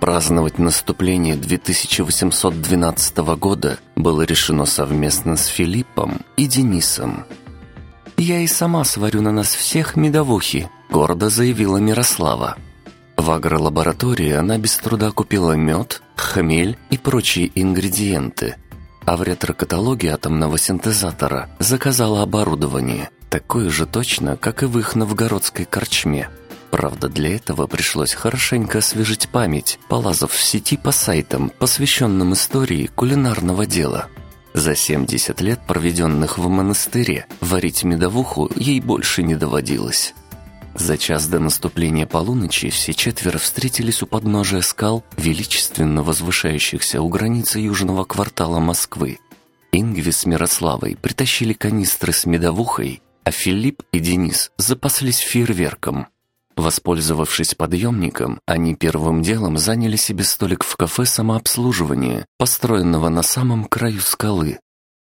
Отпраздновать наступление 2812 года было решено совместно с Филиппом и Денисом. «Я и сама сварю на нас всех медовухи», — гордо заявила Мирослава. В агролаборатории она без труда купила мед, хмель и прочие ингредиенты, а в ретро-каталоге атомного синтезатора заказала оборудование, такое же точно, как и в их новгородской корчме. Правда, для этого пришлось хорошенько освежить память, полазав в сети по сайтам, посвященным истории кулинарного дела. За 70 лет, проведенных в монастыре, варить медовуху ей больше не доводилось. За час до наступления полуночи все четверо встретились у подножия скал, величественно возвышающихся у границы южного квартала Москвы. Ингви с Мирославой притащили канистры с медовухой, а Филипп и Денис запаслись фейерверком – Воспользовавшись подъемником, они первым делом заняли себе столик в кафе самообслуживания, построенного на самом краю скалы.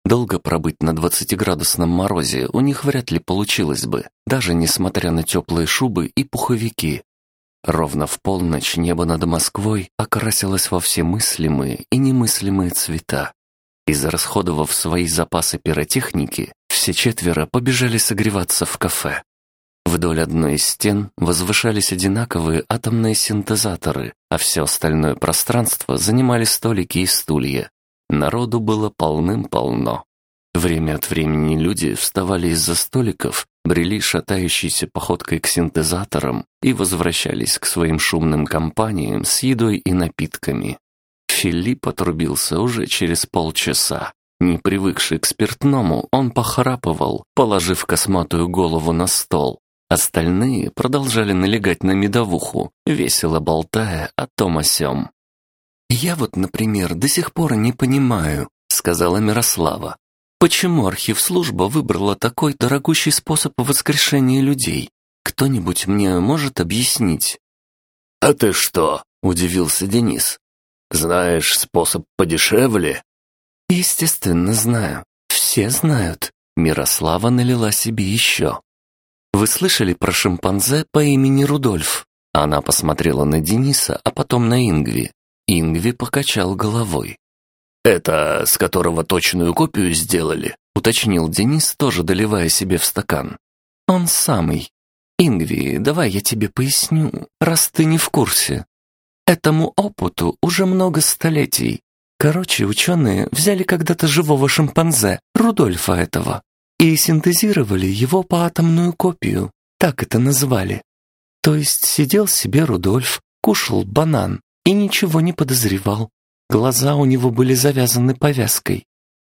Долго пробыть на 20-градусном морозе у них вряд ли получилось бы, даже несмотря на теплые шубы и пуховики. Ровно в полночь небо над Москвой окрасилось во все мыслимые и немыслимые цвета. Израсходовав свои запасы пиротехники, все четверо побежали согреваться в кафе. Вдоль одной из стен возвышались одинаковые атомные синтезаторы, а все остальное пространство занимали столики и стулья. Народу было полным-полно. Время от времени люди вставали из-за столиков, брели шатающейся походкой к синтезаторам и возвращались к своим шумным компаниям с едой и напитками. Филипп отрубился уже через полчаса. Не привыкший к спиртному, он похрапывал, положив косматую голову на стол, Остальные продолжали налегать на медовуху, весело болтая о том о сём. «Я вот, например, до сих пор не понимаю», — сказала Мирослава. «Почему архивслужба выбрала такой дорогущий способ воскрешения людей? Кто-нибудь мне может объяснить?» «А ты что?» — удивился Денис. «Знаешь способ подешевле?» «Естественно, знаю. Все знают». Мирослава налила себе еще. Вы слышали про шимпанзе по имени Рудольф?» Она посмотрела на Дениса, а потом на Ингви. Ингви покачал головой. «Это с которого точную копию сделали?» — уточнил Денис, тоже доливая себе в стакан. «Он самый. Ингви, давай я тебе поясню, раз ты не в курсе. Этому опыту уже много столетий. Короче, ученые взяли когда-то живого шимпанзе, Рудольфа этого, и синтезировали его по атомную копию, так это назвали. То есть сидел себе Рудольф, кушал банан и ничего не подозревал. Глаза у него были завязаны повязкой.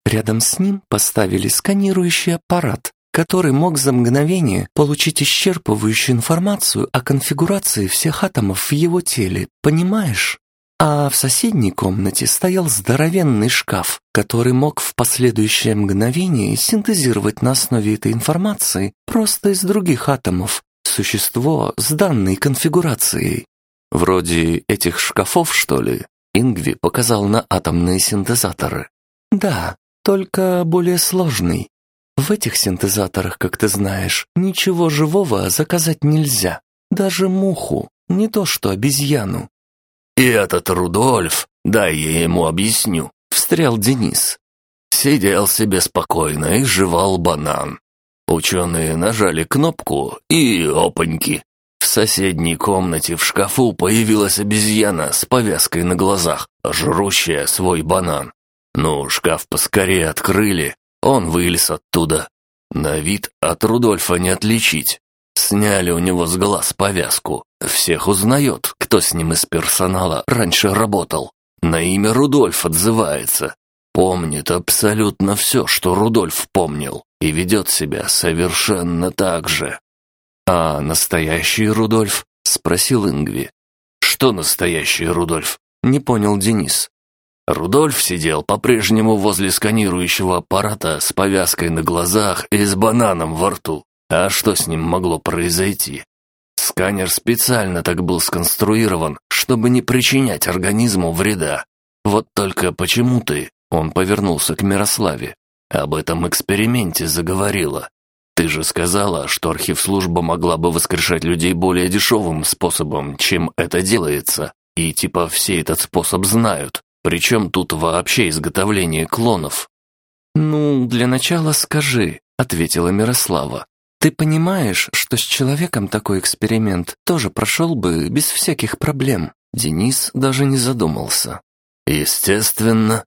Рядом с ним поставили сканирующий аппарат, который мог за мгновение получить исчерпывающую информацию о конфигурации всех атомов в его теле, понимаешь? А в соседней комнате стоял здоровенный шкаф, который мог в последующее мгновение синтезировать на основе этой информации просто из других атомов существо с данной конфигурацией. Вроде этих шкафов, что ли? Ингви показал на атомные синтезаторы. Да, только более сложный. В этих синтезаторах, как ты знаешь, ничего живого заказать нельзя. Даже муху, не то что обезьяну. «И этот Рудольф, дай я ему объясню», — встрял Денис. Сидел себе спокойно и жевал банан. Ученые нажали кнопку и опаньки. В соседней комнате в шкафу появилась обезьяна с повязкой на глазах, жрущая свой банан. Ну, шкаф поскорее открыли, он вылез оттуда. На вид от Рудольфа не отличить. Сняли у него с глаз повязку. Всех узнает, кто с ним из персонала раньше работал. На имя Рудольф отзывается. Помнит абсолютно все, что Рудольф помнил, и ведет себя совершенно так же. «А настоящий Рудольф?» — спросил Ингви. «Что настоящий Рудольф?» — не понял Денис. Рудольф сидел по-прежнему возле сканирующего аппарата с повязкой на глазах и с бананом во рту. А что с ним могло произойти? Сканер специально так был сконструирован, чтобы не причинять организму вреда. Вот только почему ты, он повернулся к Мирославе, об этом эксперименте заговорила. Ты же сказала, что архивслужба могла бы воскрешать людей более дешевым способом, чем это делается. И типа все этот способ знают. Причем тут вообще изготовление клонов? «Ну, для начала скажи», — ответила Мирослава. «Ты понимаешь, что с человеком такой эксперимент тоже прошел бы без всяких проблем?» Денис даже не задумался. «Естественно.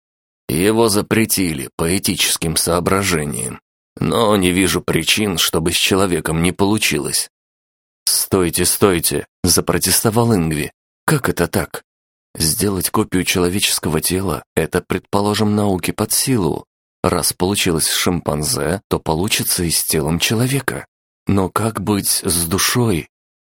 Его запретили по этическим соображениям. Но не вижу причин, чтобы с человеком не получилось». «Стойте, стойте!» – запротестовал Ингви. «Как это так? Сделать копию человеческого тела – это, предположим, науке под силу. Раз получилось с шимпанзе, то получится и с телом человека. Но как быть с душой?»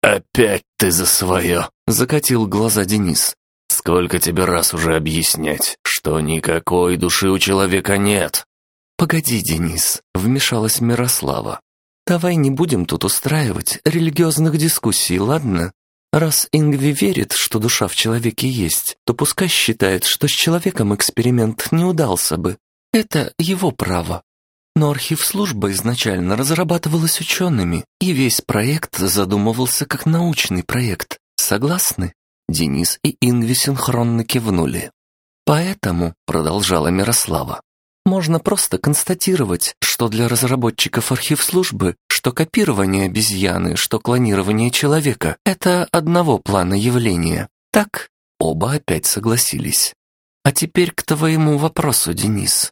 «Опять ты за свое!» – закатил глаза Денис. «Сколько тебе раз уже объяснять, что никакой души у человека нет?» «Погоди, Денис», — вмешалась Мирослава. «Давай не будем тут устраивать религиозных дискуссий, ладно? Раз Ингви верит, что душа в человеке есть, то пускай считает, что с человеком эксперимент не удался бы. Это его право. Но архив службы изначально разрабатывалась учеными, и весь проект задумывался как научный проект. Согласны?» Денис и Ингви синхронно кивнули. «Поэтому», — продолжала Мирослава, можно просто констатировать, что для разработчиков архив службы, что копирование обезьяны, что клонирование человека — это одного плана явления. Так? Оба опять согласились. А теперь к твоему вопросу, Денис.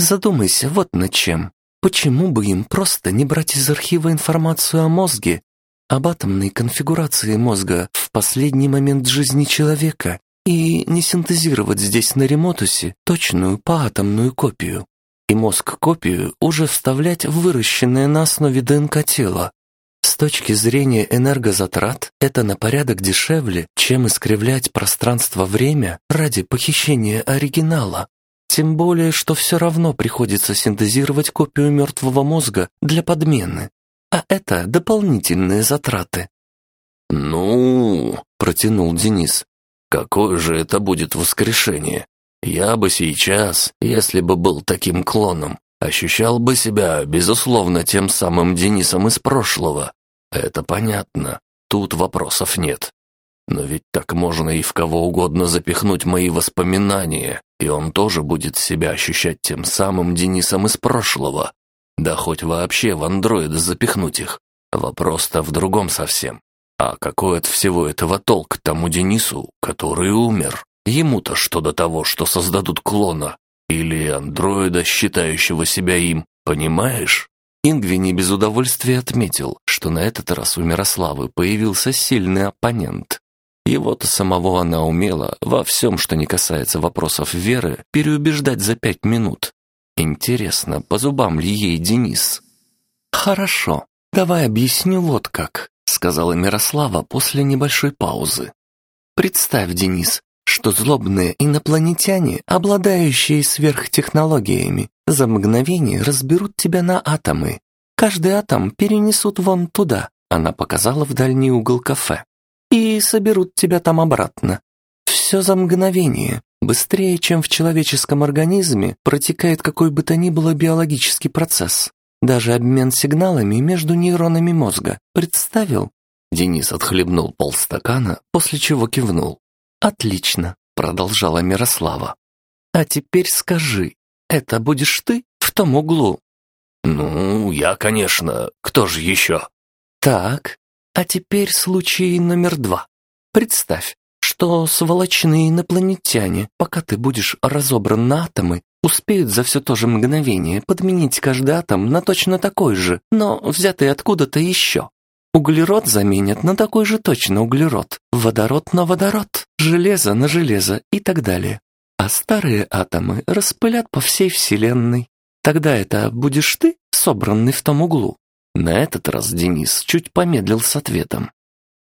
Задумайся вот над чем. Почему бы им просто не брать из архива информацию о мозге, об атомной конфигурации мозга в последний момент жизни человека и не синтезировать здесь на ремотусе точную поатомную копию. И мозг-копию уже вставлять в выращенное на основе ДНК тело. С точки зрения энергозатрат, это на порядок дешевле, чем искривлять пространство-время ради похищения оригинала. Тем более, что все равно приходится синтезировать копию мертвого мозга для подмены. А это дополнительные затраты. «Ну...» — протянул Денис. Какое же это будет воскрешение? Я бы сейчас, если бы был таким клоном, ощущал бы себя, безусловно, тем самым Денисом из прошлого. Это понятно, тут вопросов нет. Но ведь так можно и в кого угодно запихнуть мои воспоминания, и он тоже будет себя ощущать тем самым Денисом из прошлого. Да хоть вообще в андроида запихнуть их. Вопрос-то в другом совсем. А какой от всего этого толк тому Денису, который умер? Ему-то что до того, что создадут клона? Или андроида, считающего себя им, понимаешь? Ингви не без удовольствия отметил, что на этот раз у Мирославы появился сильный оппонент. Его-то самого она умела во всем, что не касается вопросов веры, переубеждать за пять минут. Интересно, по зубам ли ей Денис? «Хорошо, давай объясню вот как сказала Мирослава после небольшой паузы. Представь, Денис, что злобные инопланетяне, обладающие сверхтехнологиями, за мгновение разберут тебя на атомы. Каждый атом перенесут вон туда, она показала в дальний угол кафе, и соберут тебя там обратно. Все за мгновение, быстрее, чем в человеческом организме протекает какой бы то ни было биологический процесс. Даже обмен сигналами между нейронами мозга. Представил?» Денис отхлебнул полстакана, после чего кивнул. «Отлично», — продолжала Мирослава. «А теперь скажи, это будешь ты в том углу?» «Ну, я, конечно. Кто же еще?» «Так, а теперь случай номер два. Представь, что сволочные инопланетяне, пока ты будешь разобран на атомы, успеют за все то же мгновение подменить каждый атом на точно такой же, но взятый откуда-то еще. Углерод заменят на такой же точно углерод, водород на водород, железо на железо и так далее. А старые атомы распылят по всей Вселенной. Тогда это будешь ты, собранный в том углу. На этот раз Денис чуть помедлил с ответом.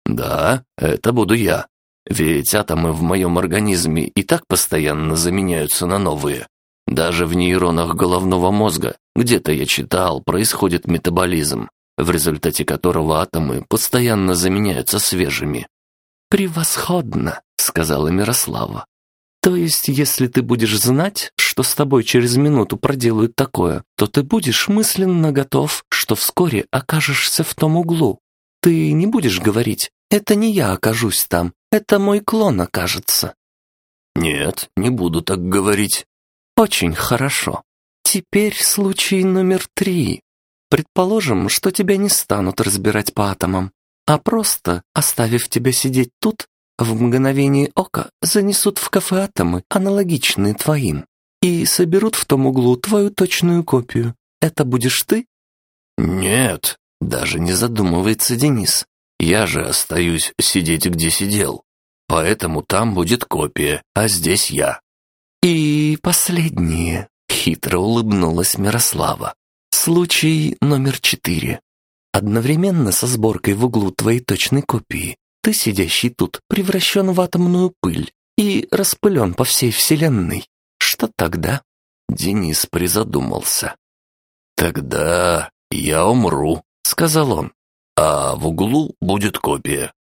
«Да, это буду я. Ведь атомы в моем организме и так постоянно заменяются на новые. Даже в нейронах головного мозга, где-то я читал, происходит метаболизм, в результате которого атомы постоянно заменяются свежими. «Превосходно», — сказала Мирослава. «То есть, если ты будешь знать, что с тобой через минуту проделают такое, то ты будешь мысленно готов, что вскоре окажешься в том углу. Ты не будешь говорить «это не я окажусь там», Это мой клон, окажется». «Нет, не буду так говорить». «Очень хорошо. Теперь случай номер три. Предположим, что тебя не станут разбирать по атомам, а просто, оставив тебя сидеть тут, в мгновение ока занесут в кафе атомы, аналогичные твоим, и соберут в том углу твою точную копию. Это будешь ты? Нет, даже не задумывается Денис. Я же остаюсь сидеть, где сидел. Поэтому там будет копия, а здесь я. И последнее, хитро улыбнулась Мирослава. Случай номер четыре. Одновременно со сборкой в углу твоей точной копии ты, сидящий тут, превращен в атомную пыль и распылен по всей Вселенной. Что тогда?» Денис призадумался. «Тогда я умру», — сказал он. «А в углу будет копия».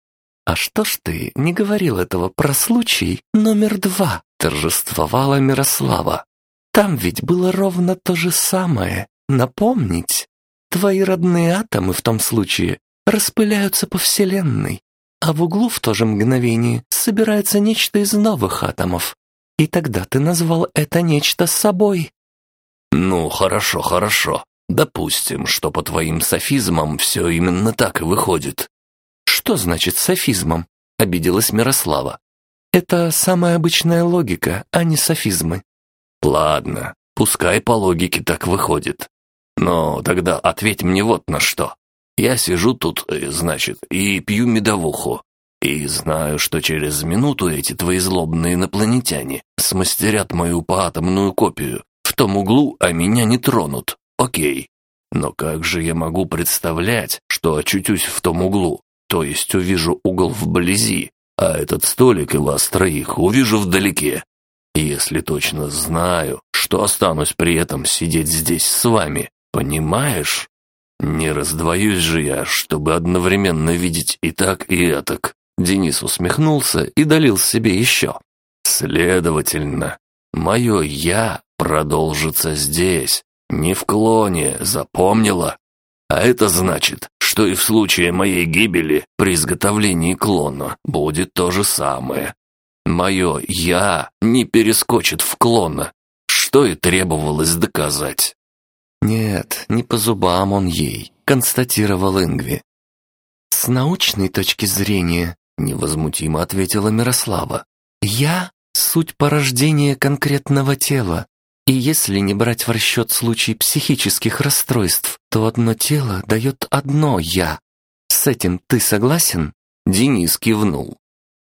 «А что ж ты не говорил этого про случай номер два?» — торжествовала Мирослава. «Там ведь было ровно то же самое. Напомнить? Твои родные атомы в том случае распыляются по Вселенной, а в углу в то же мгновение собирается нечто из новых атомов. И тогда ты назвал это нечто собой. Ну, хорошо, хорошо. Допустим, что по твоим софизмам все именно так и выходит. Что значит софизмом? Обиделась Мирослава. Это самая обычная логика, а не софизмы. Ладно, пускай по логике так выходит. Но тогда ответь мне вот на что. Я сижу тут, э, значит, и пью медовуху. И знаю, что через минуту эти твои злобные инопланетяне смастерят мою поатомную копию в том углу, а меня не тронут. Окей. Но как же я могу представлять, что очутюсь в том углу, то есть увижу угол вблизи, а этот столик и вас троих увижу вдалеке? Если точно знаю, что останусь при этом сидеть здесь с вами, понимаешь? «Не раздвоюсь же я, чтобы одновременно видеть и так, и этак». Денис усмехнулся и долил себе еще. «Следовательно, мое «я» продолжится здесь, не в клоне, запомнила? А это значит, что и в случае моей гибели при изготовлении клона будет то же самое. Мое «я» не перескочит в клона, что и требовалось доказать. «Нет, не по зубам он ей», — констатировал Ингви. «С научной точки зрения», — невозмутимо ответила Мирослава, «я — суть порождения конкретного тела, и если не брать в расчет случай психических расстройств, то одно тело дает одно «я». С этим ты согласен?» Денис кивнул.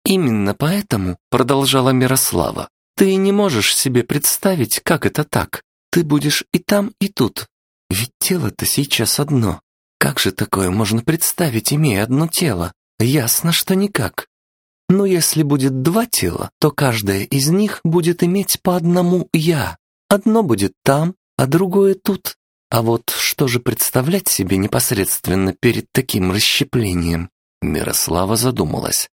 «Именно поэтому», — продолжала Мирослава, «ты не можешь себе представить, как это так. Ты будешь и там, и тут. Ведь тело-то сейчас одно. Как же такое можно представить, имея одно тело? Ясно, что никак. Но если будет два тела, то каждое из них будет иметь по одному «я». Одно будет там, а другое тут. А вот что же представлять себе непосредственно перед таким расщеплением? Мирослава задумалась.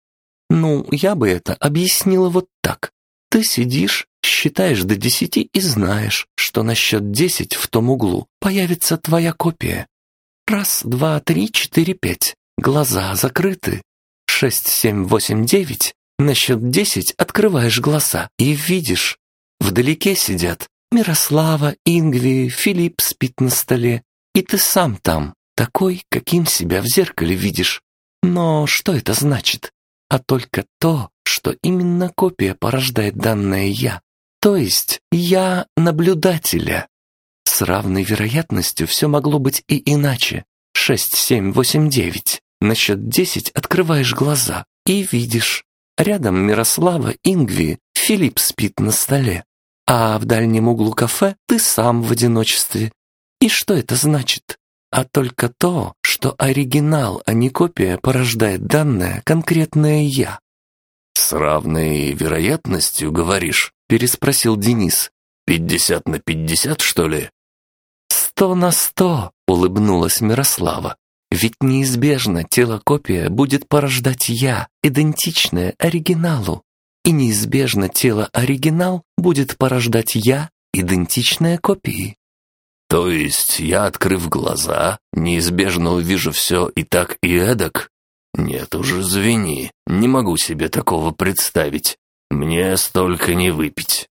Ну, я бы это объяснила вот так. Ты сидишь, считаешь до десяти и знаешь, что на счет десять в том углу появится твоя копия. Раз, два, три, четыре, пять. Глаза закрыты. Шесть, семь, восемь, девять. На счет десять открываешь глаза и видишь. Вдалеке сидят Мирослава, Ингви, Филипп спит на столе. И ты сам там, такой, каким себя в зеркале видишь. Но что это значит? А только то, что именно копия порождает данное «я», то есть «я наблюдателя». С равной вероятностью все могло быть и иначе. Шесть, семь, восемь, девять. На счет десять открываешь глаза и видишь. Рядом Мирослава, Ингви, Филипп спит на столе. А в дальнем углу кафе ты сам в одиночестве. И что это значит? А только то, что оригинал, а не копия, порождает данное конкретное «я». «С равной вероятностью, говоришь?» — переспросил Денис. «Пятьдесят на пятьдесят, что ли?» «Сто на сто!» — улыбнулась Мирослава. «Ведь неизбежно тело-копия будет порождать «я», идентичное оригиналу. И неизбежно тело-оригинал будет порождать «я», идентичное копии». То есть я, открыв глаза, неизбежно увижу все и так, и эдак? Нет уже извини, не могу себе такого представить. Мне столько не выпить.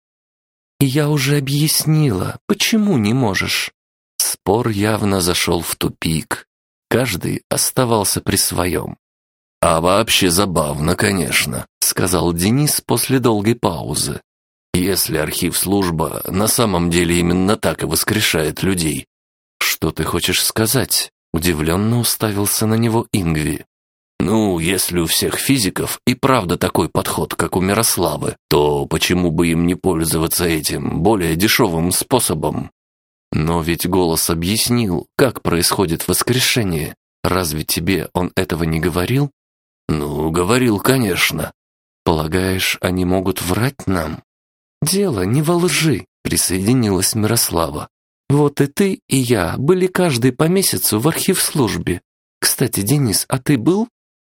Я уже объяснила, почему не можешь. Спор явно зашел в тупик. Каждый оставался при своем. «А вообще забавно, конечно», — сказал Денис после долгой паузы. «Если архив служба на самом деле именно так и воскрешает людей». «Что ты хочешь сказать?» — удивленно уставился на него Ингви. Ну, если у всех физиков и правда такой подход, как у Мирославы, то почему бы им не пользоваться этим более дешевым способом? Но ведь голос объяснил, как происходит воскрешение. Разве тебе он этого не говорил? Ну, говорил, конечно. Полагаешь, они могут врать нам? Дело не во лжи, присоединилась Мирослава. Вот и ты, и я были каждый по месяцу в архив службе. Кстати, Денис, а ты был?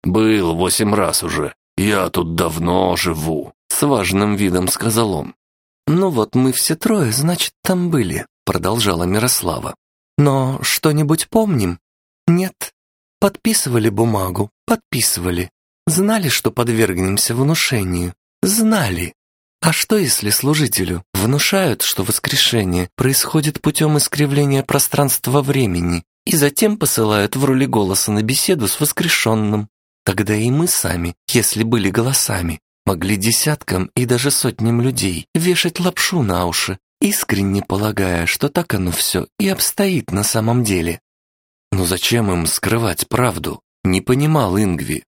«Был восемь раз уже. Я тут давно живу», — с важным видом сказал он. «Ну вот мы все трое, значит, там были», — продолжала Мирослава. «Но что-нибудь помним?» «Нет. Подписывали бумагу, подписывали. Знали, что подвергнемся внушению. Знали. А что, если служителю внушают, что воскрешение происходит путем искривления пространства-времени, и затем посылают в роли голоса на беседу с воскрешенным? Тогда и мы сами, если были голосами, могли десяткам и даже сотням людей вешать лапшу на уши, искренне полагая, что так оно все и обстоит на самом деле. Но зачем им скрывать правду? Не понимал Ингви.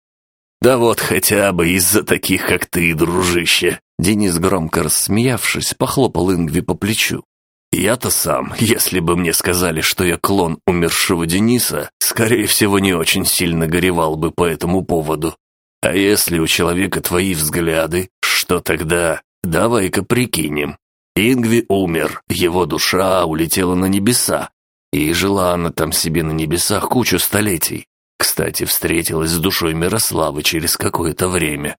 Да вот хотя бы из-за таких, как ты, дружище. Денис, громко рассмеявшись, похлопал Ингви по плечу. Я-то сам, если бы мне сказали, что я клон умершего Дениса, скорее всего, не очень сильно горевал бы по этому поводу. А если у человека твои взгляды, что тогда? Давай-ка прикинем. Ингви умер, его душа улетела на небеса. И жила она там себе на небесах кучу столетий. Кстати, встретилась с душой Мирославы через какое-то время.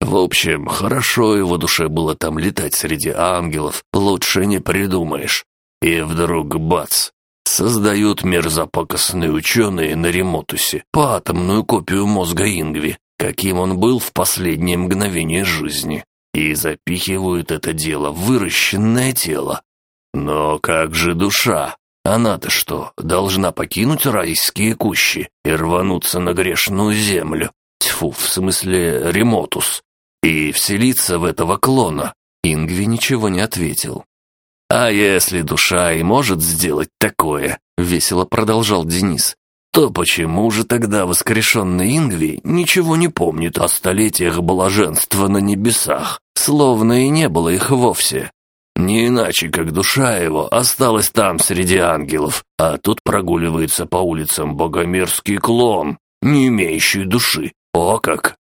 В общем, хорошо его душе было там летать среди ангелов, лучше не придумаешь. И вдруг бац! Создают мерзопакостные ученые на Ремотусе по атомную копию мозга Ингви, каким он был в последнее мгновение жизни, и запихивают это дело в выращенное тело. Но как же душа? Она-то что, должна покинуть райские кущи и рвануться на грешную землю? Тьфу, в смысле Ремотус, и вселиться в этого клона?» Ингви ничего не ответил. «А если душа и может сделать такое?» — весело продолжал Денис. «То почему же тогда воскрешенный Ингви ничего не помнит о столетиях блаженства на небесах, словно и не было их вовсе? Не иначе, как душа его осталась там среди ангелов, а тут прогуливается по улицам богомерзкий клон, не имеющий души. О как!»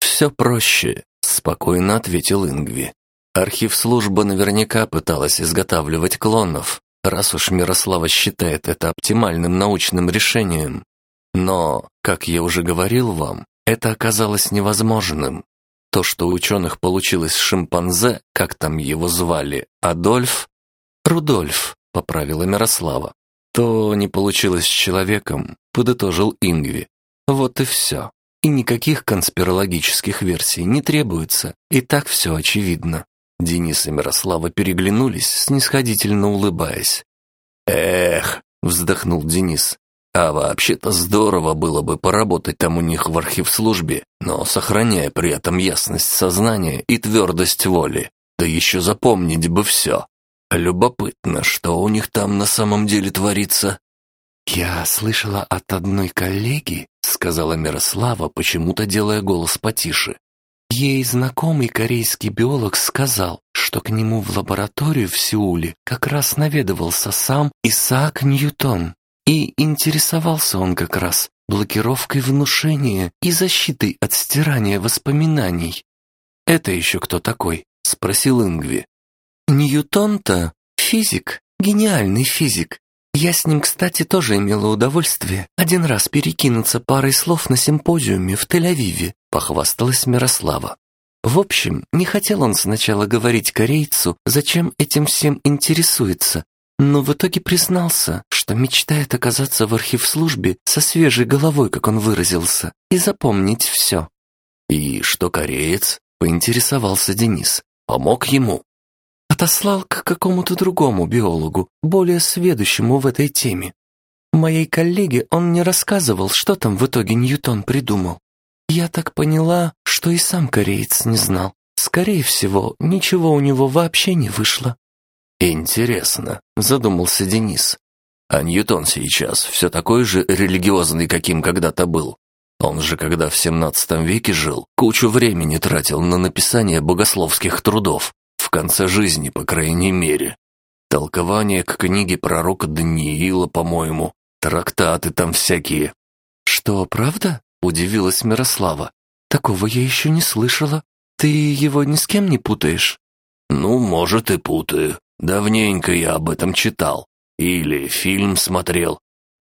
«Все проще спокойно ответил Ингви. Архив службы наверняка пыталась изготавливать клонов, раз уж Мирослава считает это оптимальным научным решением. Но, как я уже говорил вам, это оказалось невозможным. То, что у ученых получилось шимпанзе, как там его звали, Адольф? Рудольф, поправила Мирослава. То не получилось с человеком, подытожил Ингви. Вот и все. И никаких конспирологических версий не требуется, и так все очевидно. Денис и Мирослава переглянулись, снисходительно улыбаясь. «Эх», — вздохнул Денис, «а вообще-то здорово было бы поработать там у них в архив-службе, но сохраняя при этом ясность сознания и твердость воли, да еще запомнить бы все. Любопытно, что у них там на самом деле творится». «Я слышала от одной коллеги», — сказала Мирослава, почему-то делая голос потише. Ей знакомый корейский биолог сказал, что к нему в лабораторию в Сеуле как раз наведывался сам Исаак Ньютон. И интересовался он как раз блокировкой внушения и защитой от стирания воспоминаний. «Это еще кто такой?» — спросил Ингви. «Ньютон-то физик, гениальный физик, я с ним, кстати, тоже имела удовольствие один раз перекинуться парой слов на симпозиуме в Тель-Авиве, похвасталась Мирослава. В общем, не хотел он сначала говорить корейцу, зачем этим всем интересуется, но в итоге признался, что мечтает оказаться в архивслужбе со свежей головой, как он выразился, и запомнить все. «И что кореец?» — поинтересовался Денис. «Помог ему?» Отослал к какому-то другому биологу, более сведущему в этой теме. Моей коллеге он не рассказывал, что там в итоге Ньютон придумал. Я так поняла, что и сам кореец не знал. Скорее всего, ничего у него вообще не вышло. «Интересно», — задумался Денис. «А Ньютон сейчас все такой же религиозный, каким когда-то был. Он же, когда в семнадцатом веке жил, кучу времени тратил на написание богословских трудов. В конце жизни, по крайней мере. Толкование к книге пророка Даниила, по-моему. Трактаты там всякие. «Что, правда?» — удивилась Мирослава. «Такого я еще не слышала. Ты его ни с кем не путаешь?» «Ну, может, и путаю. Давненько я об этом читал. Или фильм смотрел.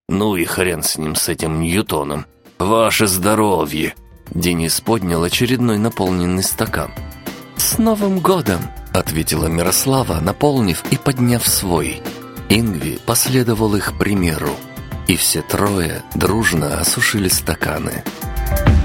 Ну и хрен с ним, с этим Ньютоном. Ваше здоровье!» Денис поднял очередной наполненный стакан. «С Новым годом!» — ответила Мирослава, наполнив и подняв свой. Ингви последовал их примеру, и все трое дружно осушили стаканы. «Стаканы!»